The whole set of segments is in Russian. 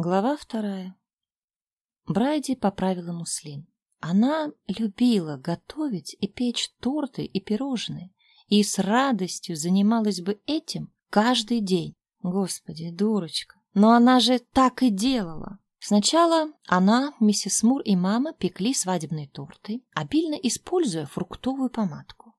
Глава вторая. Брайди поправила муслин. Она любила готовить и печь торты и пирожные, и с радостью занималась бы этим каждый день. Господи, дурочка, но она же так и делала. Сначала она, миссис Мур и мама пекли свадебные торты, обильно используя фруктовую помадку.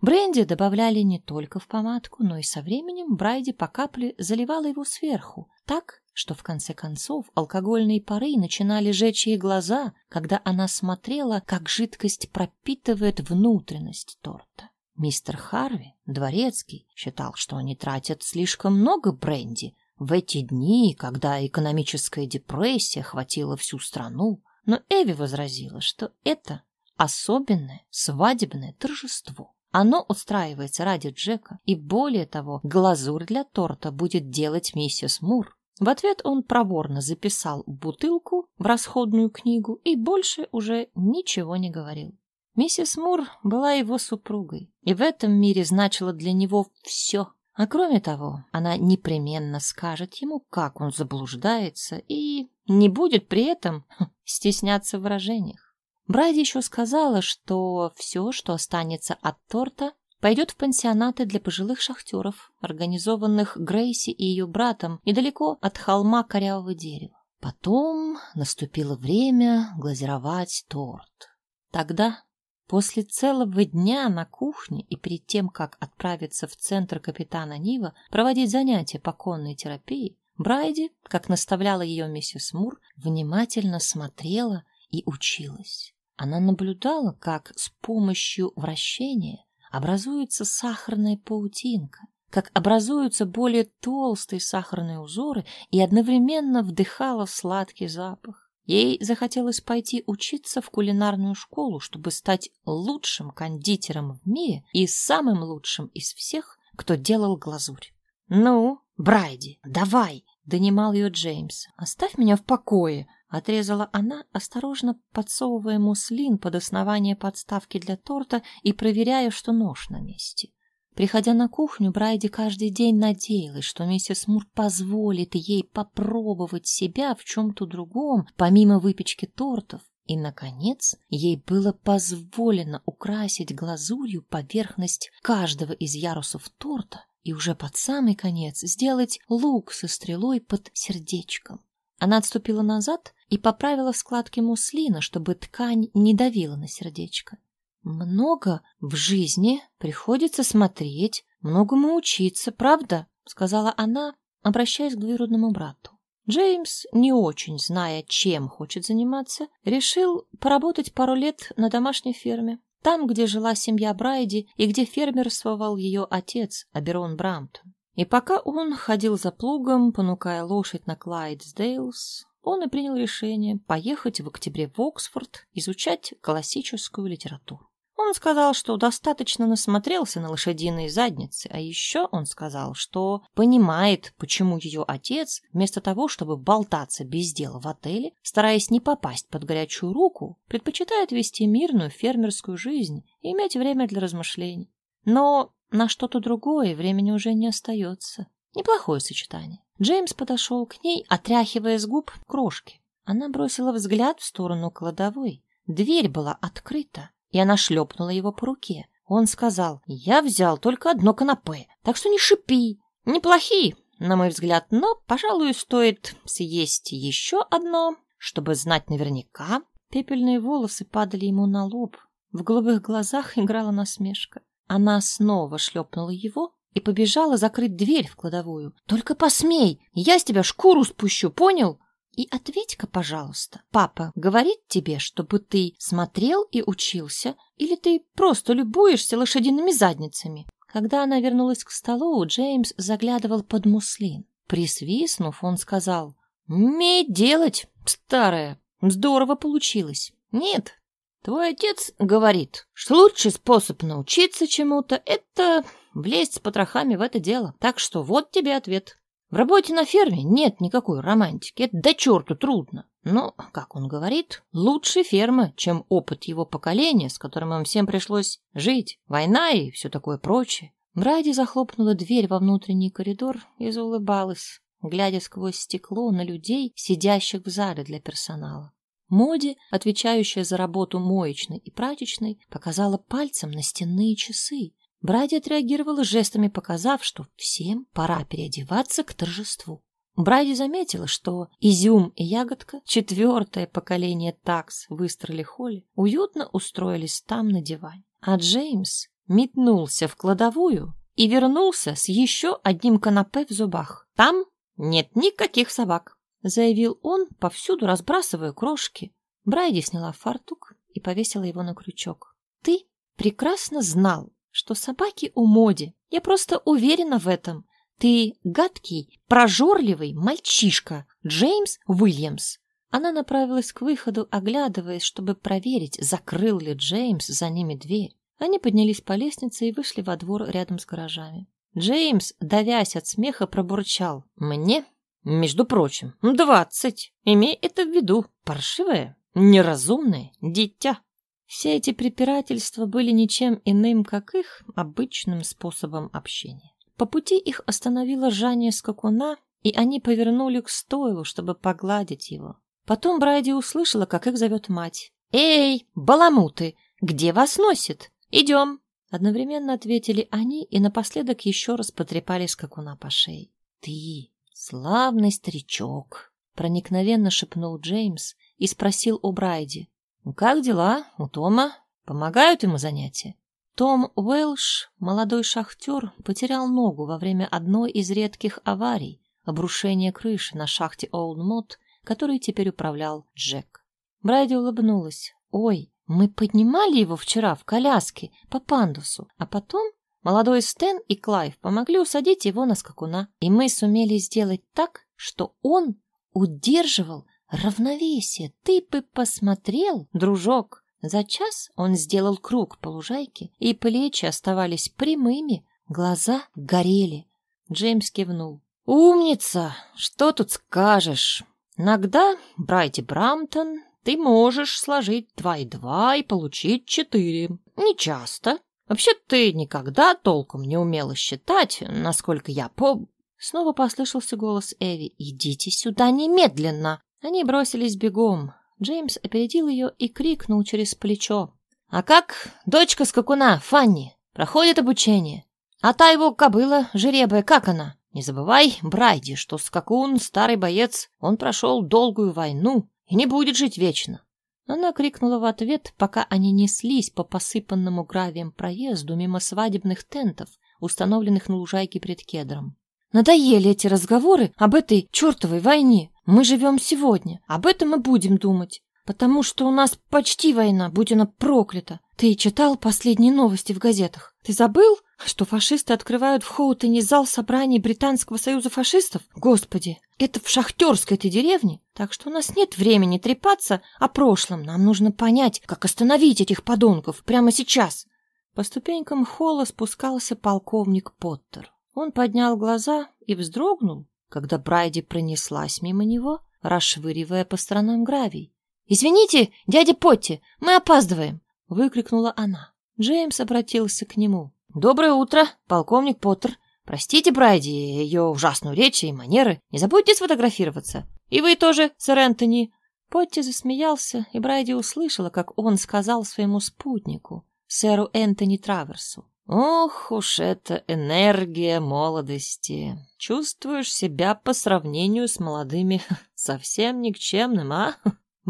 Бренди добавляли не только в помадку, но и со временем Брайди по капле заливала его сверху, так, что в конце концов алкогольные пары начинали жечь ей глаза, когда она смотрела, как жидкость пропитывает внутренность торта. Мистер Харви, дворецкий, считал, что они тратят слишком много бренди в эти дни, когда экономическая депрессия охватила всю страну, но Эви возразила, что это особенное свадебное торжество. Оно устраивается ради Джека, и более того, глазурь для торта будет делать миссис Мур. В ответ он проворно записал бутылку в расходную книгу и больше уже ничего не говорил. Миссис Мур была его супругой, и в этом мире значила для него все. А кроме того, она непременно скажет ему, как он заблуждается, и не будет при этом стесняться в выражениях. Брайди еще сказала, что все, что останется от торта, пойдет в пансионаты для пожилых шахтеров, организованных Грейси и ее братом недалеко от холма корявого дерева. Потом наступило время глазировать торт. Тогда, после целого дня на кухне и перед тем, как отправиться в центр капитана Нива проводить занятия по конной терапии, Брайди, как наставляла ее миссис Мур, внимательно смотрела и училась. Она наблюдала, как с помощью вращения образуется сахарная паутинка, как образуются более толстые сахарные узоры и одновременно вдыхала сладкий запах. Ей захотелось пойти учиться в кулинарную школу, чтобы стать лучшим кондитером в мире и самым лучшим из всех, кто делал глазурь. «Ну, Брайди, давай!» — донимал ее Джеймс. «Оставь меня в покое!» Отрезала она, осторожно подсовывая муслин под основание подставки для торта и проверяя, что нож на месте. Приходя на кухню, Брайди каждый день надеялась, что миссис Мур позволит ей попробовать себя в чем-то другом, помимо выпечки тортов. И, наконец, ей было позволено украсить глазурью поверхность каждого из ярусов торта и уже под самый конец сделать лук со стрелой под сердечком. Она отступила назад и поправила складки муслина, чтобы ткань не давила на сердечко. «Много в жизни приходится смотреть, многому учиться, правда?» — сказала она, обращаясь к двоюродному брату. Джеймс, не очень зная, чем хочет заниматься, решил поработать пару лет на домашней ферме, там, где жила семья Брайди и где фермерствовал ее отец, Аберон Брамптон. И пока он ходил за плугом, понукая лошадь на Клайдсдейлс, он и принял решение поехать в октябре в Оксфорд изучать классическую литературу. Он сказал, что достаточно насмотрелся на лошадиные задницы, а еще он сказал, что понимает, почему ее отец, вместо того, чтобы болтаться без дела в отеле, стараясь не попасть под горячую руку, предпочитает вести мирную фермерскую жизнь и иметь время для размышлений. Но на что-то другое времени уже не остается. Неплохое сочетание. Джеймс подошел к ней, отряхивая с губ крошки. Она бросила взгляд в сторону кладовой. Дверь была открыта, и она шлепнула его по руке. Он сказал, «Я взял только одно канапе, так что не шипи. Неплохие, на мой взгляд, но, пожалуй, стоит съесть еще одно, чтобы знать наверняка». Пепельные волосы падали ему на лоб. В голубых глазах играла насмешка. Она снова шлепнула его и побежала закрыть дверь в кладовую. «Только посмей! Я с тебя шкуру спущу, понял?» И ответь-ка, пожалуйста, папа говорит тебе, чтобы ты смотрел и учился, или ты просто любуешься лошадиными задницами? Когда она вернулась к столу, Джеймс заглядывал под муслин. Присвистнув, он сказал, «Умей делать, старая, здорово получилось». «Нет, Твой отец говорит, что лучший способ научиться чему-то — это влезть с потрохами в это дело. Так что вот тебе ответ. В работе на ферме нет никакой романтики, это до черту трудно. Но, как он говорит, лучше ферма, чем опыт его поколения, с которым им всем пришлось жить, война и все такое прочее. Брайди захлопнула дверь во внутренний коридор и заулыбалась. глядя сквозь стекло на людей, сидящих в зале для персонала. Моди, отвечающая за работу моечной и прачечной, показала пальцем на стенные часы. Бради отреагировала жестами, показав, что всем пора переодеваться к торжеству. Брайди заметила, что Изюм и Ягодка, четвертое поколение такс в Истрали-Холле, уютно устроились там на диване. А Джеймс метнулся в кладовую и вернулся с еще одним канапе в зубах. «Там нет никаких собак», — заявил он, повсюду разбрасывая крошки. Брайди сняла фартук и повесила его на крючок. «Ты прекрасно знал, что собаки у Моди. Я просто уверена в этом. Ты гадкий, прожорливый мальчишка, Джеймс Уильямс. Она направилась к выходу, оглядываясь, чтобы проверить, закрыл ли Джеймс за ними дверь. Они поднялись по лестнице и вышли во двор рядом с гаражами. Джеймс, давясь от смеха, пробурчал. «Мне, между прочим, двадцать. Имей это в виду. Паршивое, неразумное дитя». Все эти препирательства были ничем иным, как их обычным способом общения. По пути их остановила жание скакуна, и они повернули к стойлу, чтобы погладить его. Потом Брайди услышала, как их зовет мать. «Эй, баламуты, где вас носит? Идем!» Одновременно ответили они и напоследок еще раз потрепали скакуна по шее. «Ты, славный старичок!» — проникновенно шепнул Джеймс и спросил у Брайди. «Как дела у Тома? Помогают ему занятия?» Том Уэлш, молодой шахтер, потерял ногу во время одной из редких аварий, обрушения крыши на шахте Олдмот, которой теперь управлял Джек. Брайди улыбнулась. «Ой, мы поднимали его вчера в коляске по пандусу, а потом молодой Стэн и Клайв помогли усадить его на скакуна, и мы сумели сделать так, что он удерживал равновесие. Ты бы посмотрел, дружок!» За час он сделал круг по лужайке, и плечи оставались прямыми, глаза горели. Джеймс кивнул. «Умница! Что тут скажешь? Иногда, Брайти Брамтон, ты можешь сложить два и два и получить четыре. Не часто. Вообще ты никогда толком не умела считать, насколько я по...» Снова послышался голос Эви. «Идите сюда немедленно!» Они бросились бегом. Джеймс опередил ее и крикнул через плечо. «А как дочка скакуна, Фанни, проходит обучение? А та его кобыла, жеребая, как она? Не забывай, Брайди, что скакун, старый боец, он прошел долгую войну и не будет жить вечно». Она крикнула в ответ, пока они неслись по посыпанному гравием проезду мимо свадебных тентов, установленных на лужайке перед кедром. Надоели эти разговоры об этой чертовой войне. Мы живем сегодня, об этом и будем думать. Потому что у нас почти война, будь она проклята. Ты читал последние новости в газетах? Ты забыл, что фашисты открывают в Хоутоне зал собраний Британского союза фашистов? Господи, это в шахтерской этой деревне. Так что у нас нет времени трепаться о прошлом. Нам нужно понять, как остановить этих подонков прямо сейчас. По ступенькам холла спускался полковник Поттер. Он поднял глаза и вздрогнул, когда Брайди пронеслась мимо него, расшвыривая по сторонам гравий. «Извините, дядя Потти, мы опаздываем!» — выкрикнула она. Джеймс обратился к нему. «Доброе утро, полковник Поттер. Простите, Брайди, ее ужасную речь и манеры. Не забудьте сфотографироваться. И вы тоже, сэр Энтони». Потти засмеялся, и Брайди услышала, как он сказал своему спутнику, сэру Энтони Траверсу. Ох уж эта энергия молодости. Чувствуешь себя по сравнению с молодыми совсем никчемным, а?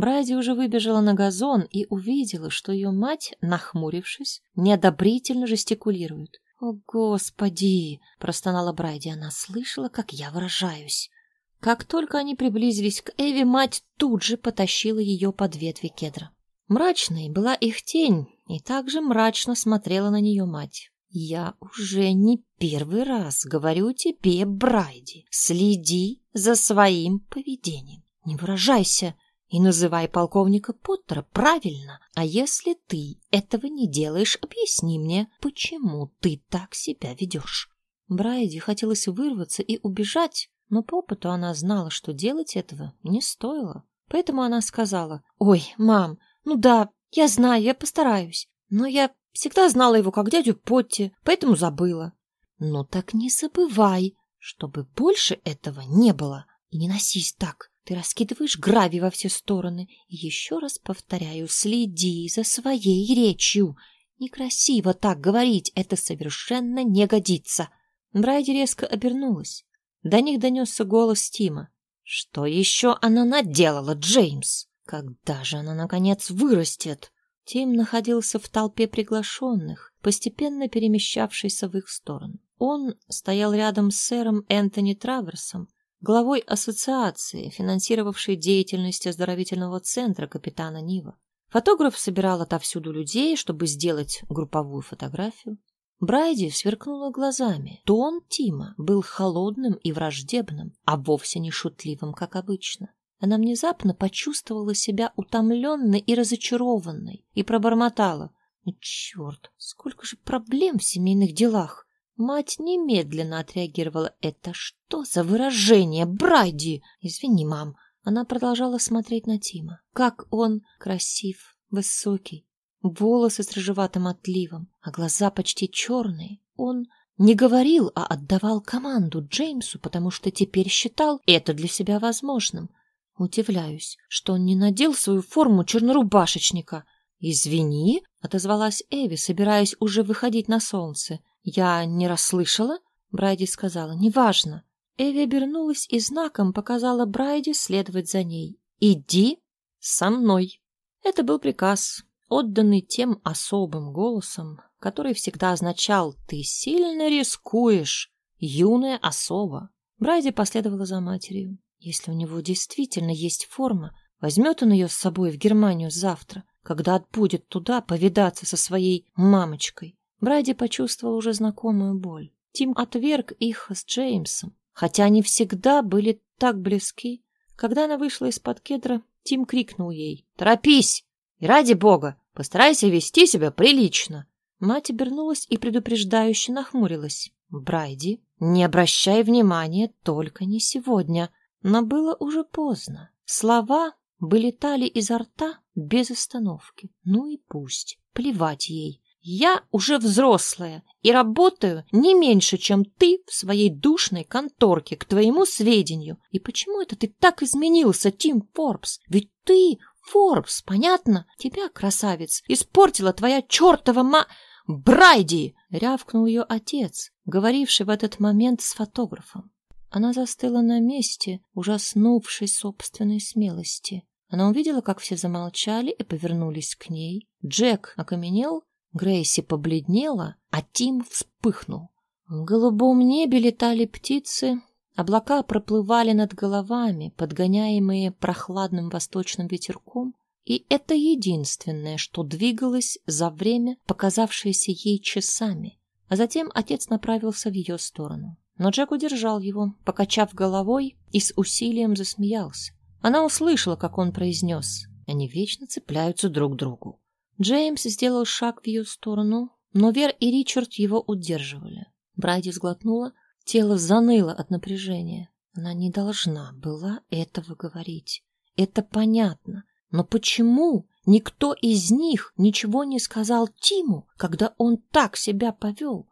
Брайди уже выбежала на газон и увидела, что ее мать, нахмурившись, неодобрительно жестикулирует. «О, Господи!» — простонала Брайди. Она слышала, как я выражаюсь. Как только они приблизились к Эви, мать тут же потащила ее под ветви кедра. Мрачной была их тень, и также мрачно смотрела на нее мать. «Я уже не первый раз говорю тебе, Брайди, следи за своим поведением. Не выражайся и называй полковника Поттера правильно. А если ты этого не делаешь, объясни мне, почему ты так себя ведешь». Брайди хотелось вырваться и убежать, но по опыту она знала, что делать этого не стоило. Поэтому она сказала, «Ой, мам, ну да, я знаю, я постараюсь. Но я всегда знала его как дядю Потти, поэтому забыла. Ну так не забывай, чтобы больше этого не было. И не носись так. Ты раскидываешь гравий во все стороны. И еще раз повторяю, следи за своей речью. Некрасиво так говорить, это совершенно не годится. Брайди резко обернулась. До них донесся голос Тима. Что еще она наделала, Джеймс? Когда же она, наконец, вырастет? Тим находился в толпе приглашенных, постепенно перемещавшейся в их сторону. Он стоял рядом с сэром Энтони Траверсом, главой ассоциации, финансировавшей деятельность оздоровительного центра капитана Нива. Фотограф собирал отовсюду людей, чтобы сделать групповую фотографию. Брайди сверкнула глазами. Тон Тима был холодным и враждебным, а вовсе не шутливым, как обычно. Она внезапно почувствовала себя утомленной и разочарованной и пробормотала. «Черт, сколько же проблем в семейных делах!» Мать немедленно отреагировала. «Это что за выражение, Брайди?» «Извини, мам». Она продолжала смотреть на Тима. Как он красив, высокий, волосы с рыжеватым отливом, а глаза почти черные. Он не говорил, а отдавал команду Джеймсу, потому что теперь считал это для себя возможным. Удивляюсь, что он не надел свою форму чернорубашечника. «Извини», — отозвалась Эви, собираясь уже выходить на солнце. «Я не расслышала?» — Брайди сказала. «Неважно». Эви обернулась и знаком показала Брайди следовать за ней. «Иди со мной». Это был приказ, отданный тем особым голосом, который всегда означал «ты сильно рискуешь, юная особа». Брайди последовала за матерью. Если у него действительно есть форма, возьмет он ее с собой в Германию завтра, когда отбудет туда повидаться со своей мамочкой. Брайди почувствовал уже знакомую боль. Тим отверг их с Джеймсом, хотя они всегда были так близки. Когда она вышла из-под кедра, Тим крикнул ей «Торопись! И ради бога, постарайся вести себя прилично!» Мать обернулась и предупреждающе нахмурилась. «Брайди, не обращай внимания, только не сегодня!» Но было уже поздно. Слова вылетали изо рта без остановки. Ну и пусть, плевать ей. Я уже взрослая и работаю не меньше, чем ты в своей душной конторке, к твоему сведению. И почему это ты так изменился, Тим Форбс? Ведь ты Форбс, понятно? Тебя, красавец, испортила твоя чертова ма... Брайди! Рявкнул ее отец, говоривший в этот момент с фотографом. Она застыла на месте, ужаснувшись собственной смелости. Она увидела, как все замолчали и повернулись к ней. Джек окаменел, Грейси побледнела, а Тим вспыхнул. В голубом небе летали птицы, облака проплывали над головами, подгоняемые прохладным восточным ветерком, и это единственное, что двигалось за время, показавшееся ей часами. А затем отец направился в ее сторону. Но Джек удержал его, покачав головой и с усилием засмеялся. Она услышала, как он произнес. Они вечно цепляются друг к другу. Джеймс сделал шаг в ее сторону, но Вер и Ричард его удерживали. Брайди сглотнула, тело заныло от напряжения. Она не должна была этого говорить. Это понятно. Но почему никто из них ничего не сказал Тиму, когда он так себя повел?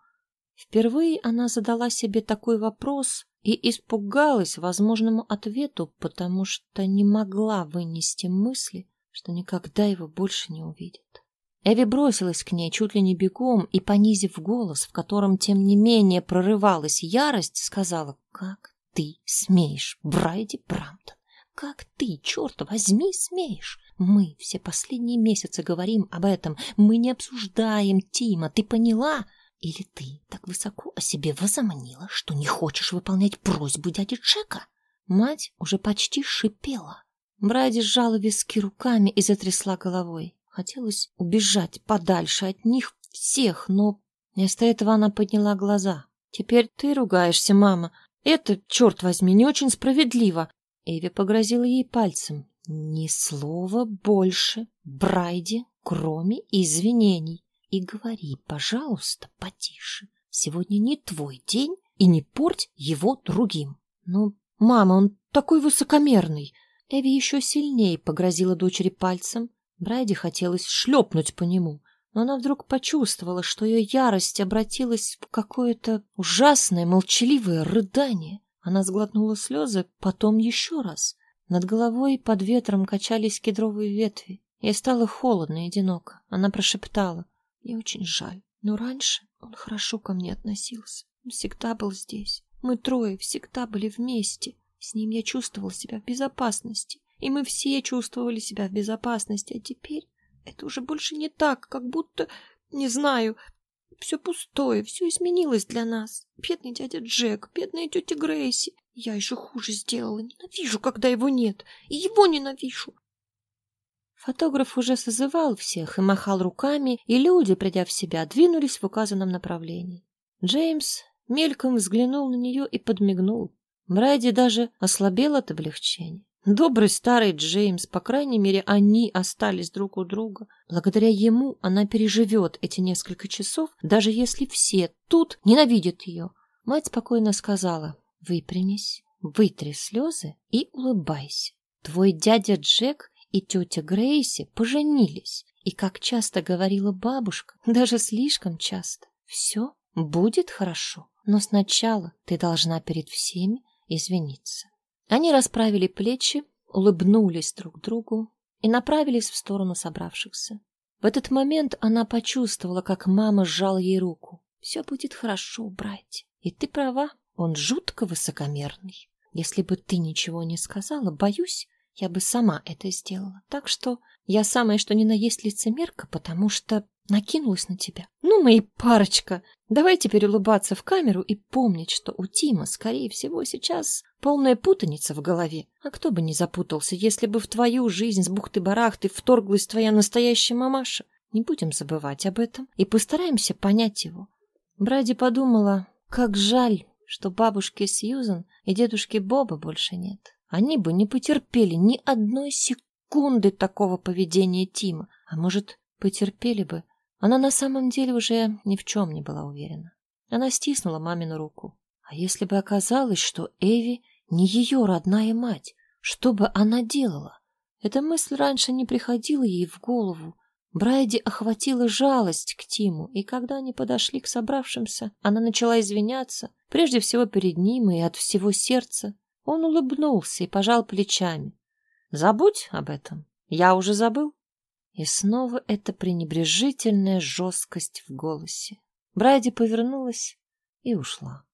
Впервые она задала себе такой вопрос и испугалась возможному ответу, потому что не могла вынести мысли, что никогда его больше не увидит. Эви бросилась к ней чуть ли не бегом и, понизив голос, в котором, тем не менее, прорывалась ярость, сказала, «Как ты смеешь, Брайди Брамптон? Как ты, черт возьми, смеешь? Мы все последние месяцы говорим об этом, мы не обсуждаем Тима, ты поняла?» Или ты так высоко о себе возомнила, что не хочешь выполнять просьбу дяди Джека? Мать уже почти шипела. Бради сжала виски руками и затрясла головой. Хотелось убежать подальше от них всех, но вместо этого она подняла глаза. «Теперь ты ругаешься, мама. Это, черт возьми, не очень справедливо!» Эви погрозила ей пальцем. «Ни слова больше, Брайди, кроме извинений. И говори, пожалуйста, потише. Сегодня не твой день, и не порть его другим. Ну, мама, он такой высокомерный. Эви еще сильнее погрозила дочери пальцем. Брайди хотелось шлепнуть по нему. но она вдруг почувствовала, что ее ярость обратилась в какое-то ужасное молчаливое рыдание. Она сглотнула слезы, потом еще раз. Над головой под ветром качались кедровые ветви. Ей стало холодно и одиноко. Она прошептала. «Мне очень жаль, но раньше он хорошо ко мне относился. Он всегда был здесь. Мы трое всегда были вместе. С ним я чувствовала себя в безопасности. И мы все чувствовали себя в безопасности. А теперь это уже больше не так, как будто, не знаю, все пустое, все изменилось для нас. Бедный дядя Джек, бедная тетя Грейси. Я еще хуже сделала. Ненавижу, когда его нет. И его ненавижу. Фотограф уже созывал всех и махал руками, и люди, придя в себя, двинулись в указанном направлении. Джеймс мельком взглянул на нее и подмигнул. Брайди даже ослабел от облегчения. Добрый старый Джеймс, по крайней мере, они остались друг у друга. Благодаря ему она переживет эти несколько часов, даже если все тут ненавидят ее. Мать спокойно сказала, выпрямись, вытри слезы и улыбайся. Твой дядя Джек и тетя Грейси поженились, и, как часто говорила бабушка, даже слишком часто, все будет хорошо, но сначала ты должна перед всеми извиниться. Они расправили плечи, улыбнулись друг другу и направились в сторону собравшихся. В этот момент она почувствовала, как мама сжала ей руку. «Все будет хорошо, братья. И ты права, он жутко высокомерный. Если бы ты ничего не сказала, боюсь, я бы сама это сделала. Так что я самая что ни на есть лицемерка, потому что накинулась на тебя. Ну, мои парочка, давай теперь улыбаться в камеру и помнить, что у Тима, скорее всего, сейчас полная путаница в голове. А кто бы не запутался, если бы в твою жизнь с бухты-барахты вторглась твоя настоящая мамаша. Не будем забывать об этом и постараемся понять его. Бради подумала, как жаль, что бабушки Сьюзан и дедушки Боба больше нет. Они бы не потерпели ни одной секунды такого поведения Тима, а может, потерпели бы, она на самом деле уже ни в чем не была уверена. Она стиснула мамину руку. А если бы оказалось, что Эви не ее родная мать, что бы она делала? Эта мысль раньше не приходила ей в голову. Брайди охватила жалость к Тиму, и когда они подошли к собравшимся, она начала извиняться, прежде всего перед ним и от всего сердца. Он улыбнулся и пожал плечами. «Забудь об этом. Я уже забыл». И снова эта пренебрежительная жесткость в голосе. Брайди повернулась и ушла.